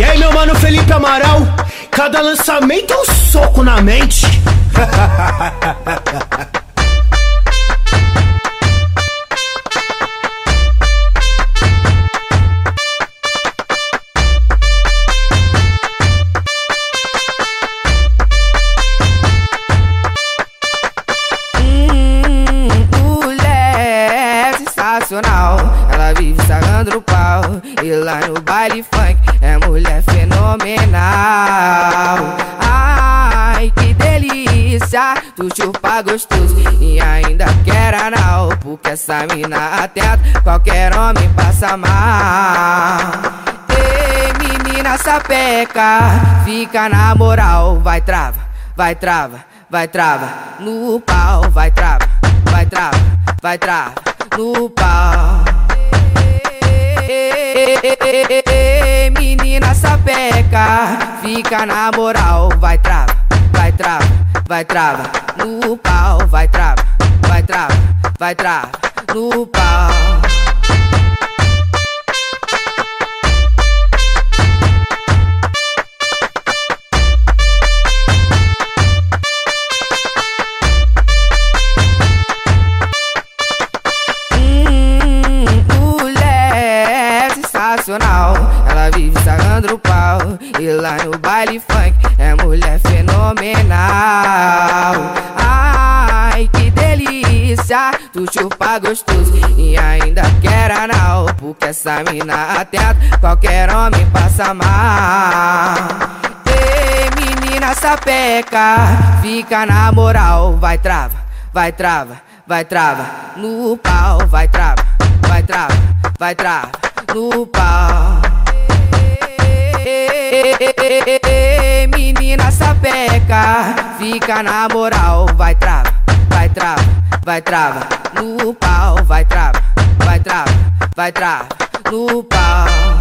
E aí, meu mano Felipe Amaral, cada lançamento é um soco na mente. Hum, mulher sensacional. Vive sagando no pau. E lá no baile funk é mulher fenomenal. Ai, que delícia. Tu chupa gostoso e ainda quer anal. Porque essa mina atenta, qualquer homem passa mal. Menina sapeca, fica na moral, vai trava, vai trava, vai trava, no pau, vai trava, vai trava, vai trava, no pau. Ei, menina sapeca, fica na moral, vai trava, vai trava, vai trava, no pau, vai trava, vai trava, vai trava, no pau. Ela vive sagando no pau. E lá no baile funk é mulher fenomenal. Ai, que delícia. Tu chupa gostoso e ainda quer anal. Porque essa mina atenta, qualquer homem passa mal. Ei, menina sapeca, fica na moral, vai trava, vai trava, vai trava, no pau, vai trava, vai trava, vai trava, no pau. Menina sapeca, fica na moral, vai trava, vai trava, vai trava, no pau, vai trava, vai trava, vai trava, no pau.